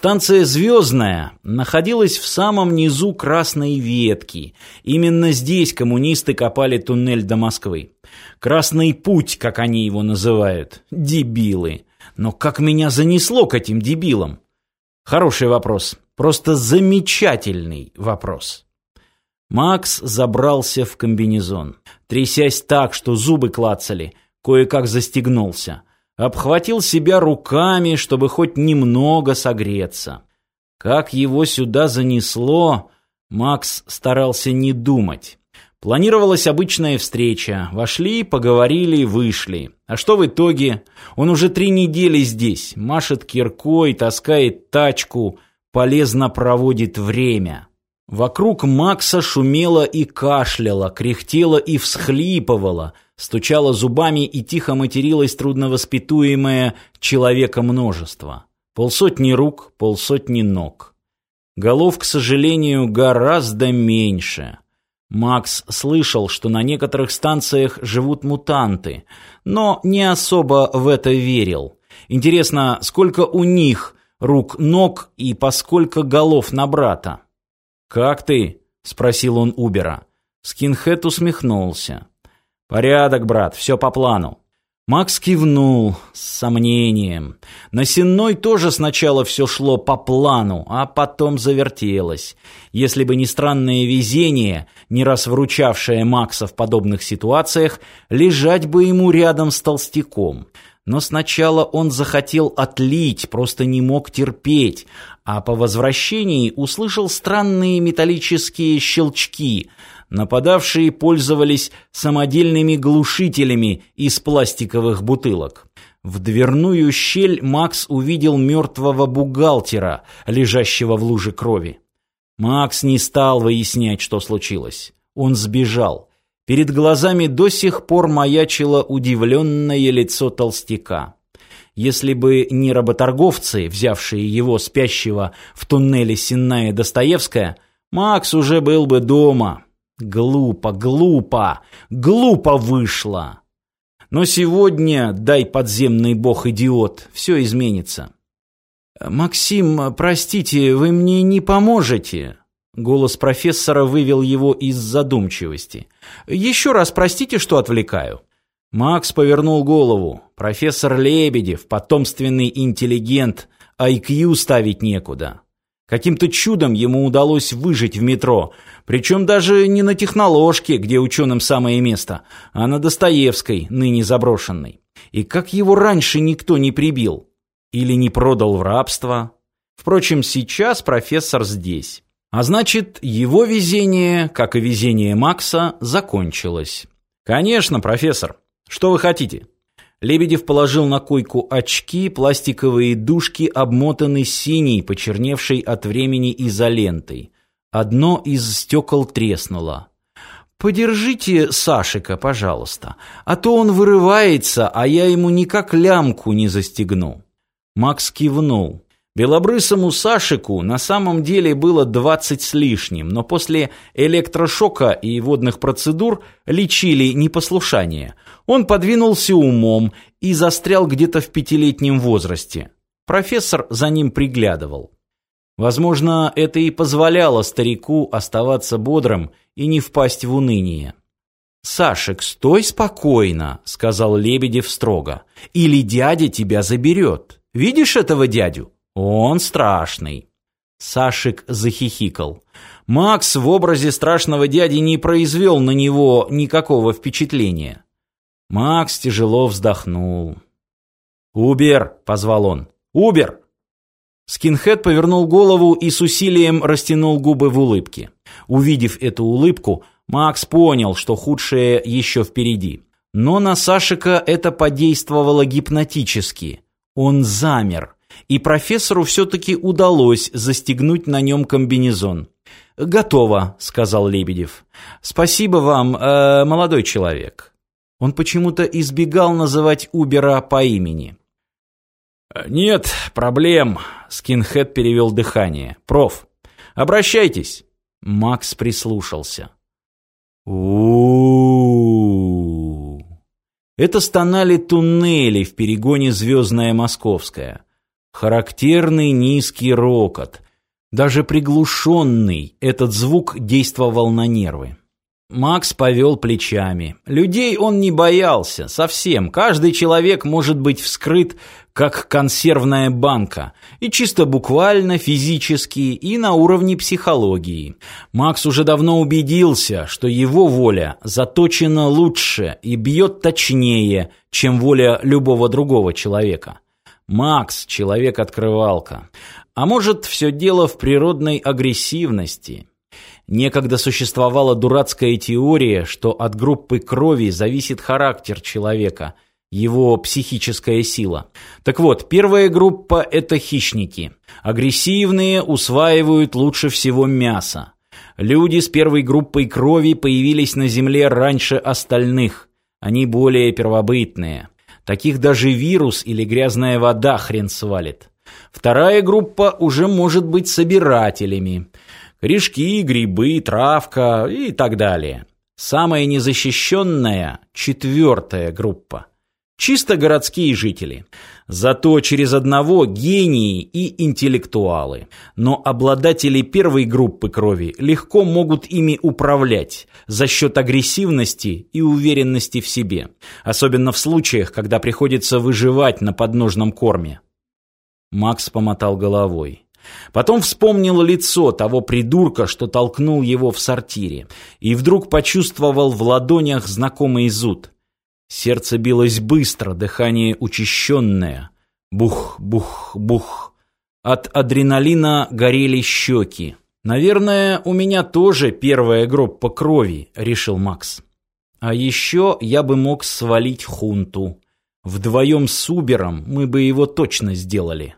Станция «Звездная» находилась в самом низу Красной Ветки. Именно здесь коммунисты копали туннель до Москвы. «Красный путь», как они его называют. Дебилы. Но как меня занесло к этим дебилам? Хороший вопрос. Просто замечательный вопрос. Макс забрался в комбинезон. Трясясь так, что зубы клацали, кое-как застегнулся обхватил себя руками, чтобы хоть немного согреться. Как его сюда занесло, Макс старался не думать. Планировалась обычная встреча. Вошли, поговорили, вышли. А что в итоге? Он уже три недели здесь. Машет киркой, таскает тачку, полезно проводит время. Вокруг Макса шумело и кашляло, кряхтело и всхлипывало – стучала зубами и тихо материлась трудновоспитуемое человека множество. Полсотни рук, полсотни ног. Голов, к сожалению, гораздо меньше. Макс слышал, что на некоторых станциях живут мутанты, но не особо в это верил. Интересно, сколько у них рук, ног и поскольку голов на брата? «Как ты?» — спросил он Убера. Скинхед усмехнулся. «Порядок, брат, все по плану». Макс кивнул с сомнением. На Сенной тоже сначала все шло по плану, а потом завертелось. Если бы не странное везение, не раз вручавшее Макса в подобных ситуациях, лежать бы ему рядом с толстяком. Но сначала он захотел отлить, просто не мог терпеть, а по возвращении услышал странные металлические щелчки – Нападавшие пользовались самодельными глушителями из пластиковых бутылок. В дверную щель Макс увидел мертвого бухгалтера, лежащего в луже крови. Макс не стал выяснять, что случилось. Он сбежал. Перед глазами до сих пор маячило удивленное лицо толстяка. Если бы не работорговцы, взявшие его спящего в туннеле Сенная Достоевская, Макс уже был бы дома. Глупо, глупо, глупо вышло. Но сегодня, дай подземный бог-идиот, все изменится. «Максим, простите, вы мне не поможете?» Голос профессора вывел его из задумчивости. «Еще раз простите, что отвлекаю». Макс повернул голову. Профессор Лебедев, потомственный интеллигент, IQ ставить некуда. Каким-то чудом ему удалось выжить в метро, причем даже не на техноложке, где ученым самое место, а на Достоевской, ныне заброшенной. И как его раньше никто не прибил? Или не продал в рабство? Впрочем, сейчас профессор здесь. А значит, его везение, как и везение Макса, закончилось. «Конечно, профессор. Что вы хотите?» Лебедев положил на койку очки, пластиковые дужки обмотаны синей, почерневшей от времени изолентой. Одно из стекол треснуло. «Подержите Сашика, пожалуйста, а то он вырывается, а я ему никак лямку не застегну». Макс кивнул. Белобрысому Сашику на самом деле было двадцать с лишним, но после электрошока и водных процедур лечили непослушание. Он подвинулся умом и застрял где-то в пятилетнем возрасте. Профессор за ним приглядывал. Возможно, это и позволяло старику оставаться бодрым и не впасть в уныние. «Сашек, стой спокойно», — сказал Лебедев строго, — «или дядя тебя заберет. Видишь этого дядю? Он страшный. Сашик захихикал. Макс в образе страшного дяди не произвел на него никакого впечатления. Макс тяжело вздохнул. «Убер!» — позвал он. «Убер!» Скинхед повернул голову и с усилием растянул губы в улыбке. Увидев эту улыбку, Макс понял, что худшее еще впереди. Но на Сашика это подействовало гипнотически. Он замер, и профессору все-таки удалось застегнуть на нем комбинезон. «Готово», — сказал Лебедев. «Спасибо вам, э, молодой человек». Он почему-то избегал называть Убера по имени. «Нет проблем», — скинхед перевел дыхание. «Проф, обращайтесь». Макс прислушался. у у Это стонали туннели в перегоне «Звездная Московская». Характерный низкий рокот. Даже приглушенный этот звук действовал на нервы. Макс повел плечами. Людей он не боялся, совсем. Каждый человек может быть вскрыт, как консервная банка. И чисто буквально, физически, и на уровне психологии. Макс уже давно убедился, что его воля заточена лучше и бьет точнее, чем воля любого другого человека. Макс – человек-открывалка. А может, все дело в природной агрессивности – Некогда существовала дурацкая теория, что от группы крови зависит характер человека, его психическая сила. Так вот, первая группа – это хищники. Агрессивные усваивают лучше всего мясо. Люди с первой группой крови появились на Земле раньше остальных. Они более первобытные. Таких даже вирус или грязная вода хрен свалит. Вторая группа уже может быть собирателями – Корешки, грибы, травка и так далее. Самая незащищенная – четвертая группа. Чисто городские жители. Зато через одного гении и интеллектуалы. Но обладатели первой группы крови легко могут ими управлять за счет агрессивности и уверенности в себе. Особенно в случаях, когда приходится выживать на подножном корме. Макс помотал головой. Потом вспомнил лицо того придурка, что толкнул его в сортире, и вдруг почувствовал в ладонях знакомый зуд. Сердце билось быстро, дыхание учащенное. Бух, бух, бух. От адреналина горели щеки. «Наверное, у меня тоже первая группа крови», — решил Макс. «А еще я бы мог свалить хунту. Вдвоем с Убером мы бы его точно сделали».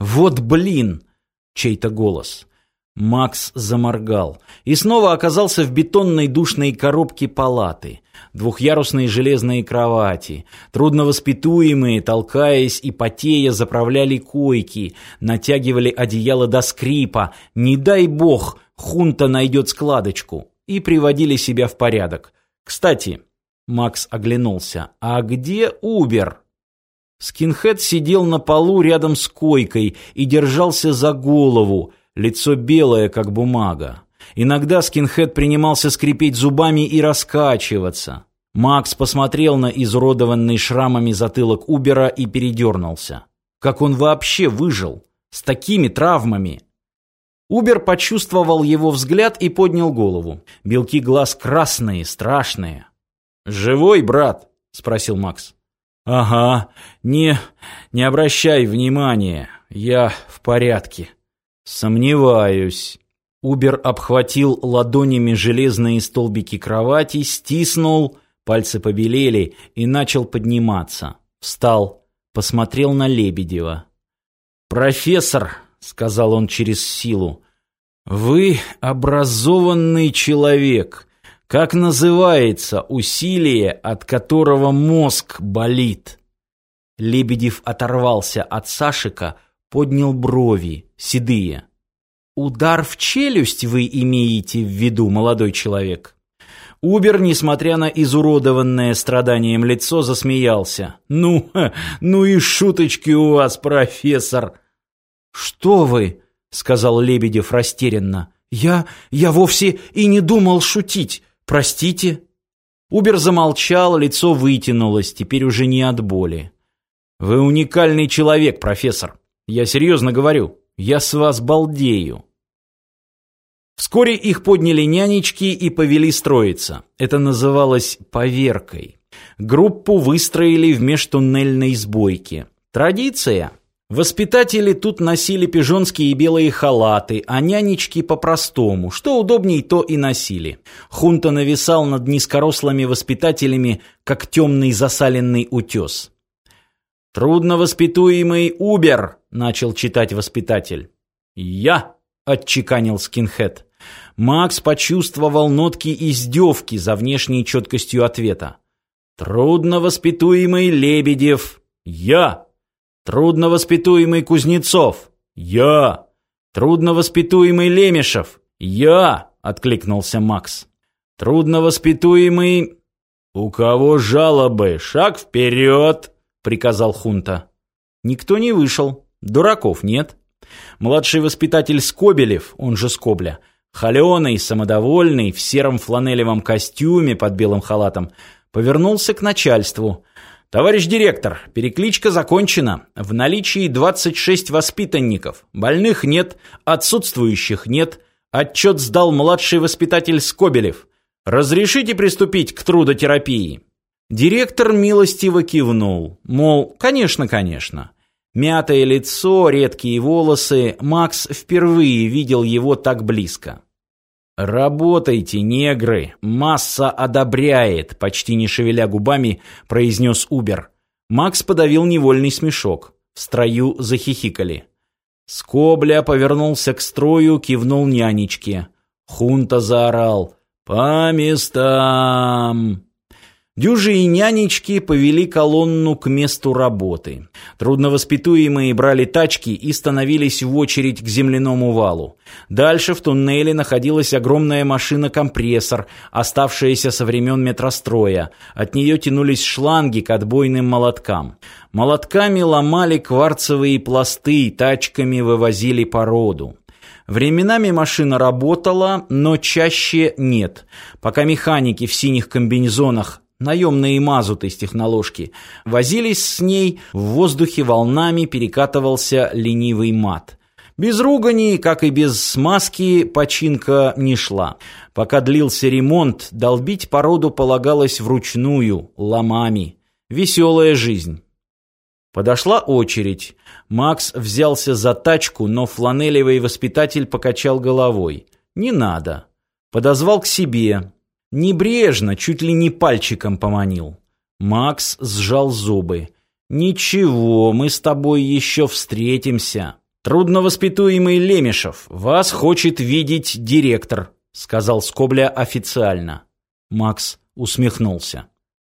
«Вот блин!» — чей-то голос. Макс заморгал и снова оказался в бетонной душной коробке палаты. Двухъярусные железные кровати, трудновоспитуемые, толкаясь и потея, заправляли койки, натягивали одеяло до скрипа, не дай бог, хунта найдет складочку, и приводили себя в порядок. Кстати, Макс оглянулся, а где Убер? Скинхед сидел на полу рядом с койкой и держался за голову, лицо белое, как бумага. Иногда скинхед принимался скрипеть зубами и раскачиваться. Макс посмотрел на изуродованный шрамами затылок Убера и передернулся. Как он вообще выжил? С такими травмами? Убер почувствовал его взгляд и поднял голову. Белки глаз красные, страшные. «Живой, брат?» — спросил Макс. «Ага, не... не обращай внимания, я в порядке». «Сомневаюсь». Убер обхватил ладонями железные столбики кровати, стиснул, пальцы побелели и начал подниматься. Встал, посмотрел на Лебедева. «Профессор», — сказал он через силу, — «вы образованный человек». Как называется усилие, от которого мозг болит? Лебедев оторвался от Сашика, поднял брови, седые. «Удар в челюсть вы имеете в виду, молодой человек?» Убер, несмотря на изуродованное страданием лицо, засмеялся. «Ну, ну и шуточки у вас, профессор!» «Что вы?» — сказал Лебедев растерянно. «Я... я вовсе и не думал шутить. «Простите?» Убер замолчал, лицо вытянулось, теперь уже не от боли. «Вы уникальный человек, профессор. Я серьезно говорю. Я с вас балдею». Вскоре их подняли нянечки и повели строиться. Это называлось «поверкой». Группу выстроили в межтуннельной сбойке. Традиция. Воспитатели тут носили пижонские белые халаты, а нянечки по-простому, что удобней, то и носили. Хунта нависал над низкорослыми воспитателями, как темный засаленный утес. «Трудновоспитуемый Убер», — начал читать воспитатель. «Я», — отчеканил скинхед. Макс почувствовал нотки издевки за внешней четкостью ответа. «Трудновоспитуемый Лебедев». «Я», Трудновоспитуемый Кузнецов. Я. Трудновоспитуемый Лемешев. Я, откликнулся Макс. Трудновоспитуемый... У кого жалобы? Шаг вперед, приказал Хунта. Никто не вышел. Дураков нет. Младший воспитатель Скобелев, он же Скобля, холеный, самодовольный, в сером фланелевом костюме под белым халатом, повернулся к начальству. «Товарищ директор, перекличка закончена. В наличии 26 воспитанников. Больных нет, отсутствующих нет. Отчет сдал младший воспитатель Скобелев. Разрешите приступить к трудотерапии?» Директор милостиво кивнул, мол, конечно, конечно. Мятое лицо, редкие волосы, Макс впервые видел его так близко. «Работайте, негры! Масса одобряет!» Почти не шевеля губами, произнес Убер. Макс подавил невольный смешок. В строю захихикали. Скобля повернулся к строю, кивнул нянечке. Хунта заорал «По местам!» Дюжи и нянечки повели колонну к месту работы. Трудновоспитуемые брали тачки и становились в очередь к земляному валу. Дальше в туннеле находилась огромная машина-компрессор, оставшаяся со времен метростроя. От нее тянулись шланги к отбойным молоткам. Молотками ломали кварцевые пласты, тачками вывозили породу. Временами машина работала, но чаще нет. Пока механики в синих комбинезонах наемные мазуты с техноложки, возились с ней, в воздухе волнами перекатывался ленивый мат. Без ругани, как и без смазки, починка не шла. Пока длился ремонт, долбить породу полагалось вручную, ломами. Веселая жизнь. Подошла очередь. Макс взялся за тачку, но фланелевый воспитатель покачал головой. «Не надо». Подозвал к себе. Небрежно, чуть ли не пальчиком поманил. Макс сжал зубы. «Ничего, мы с тобой еще встретимся. Трудновоспитуемый Лемешев, вас хочет видеть директор», сказал Скобля официально. Макс усмехнулся.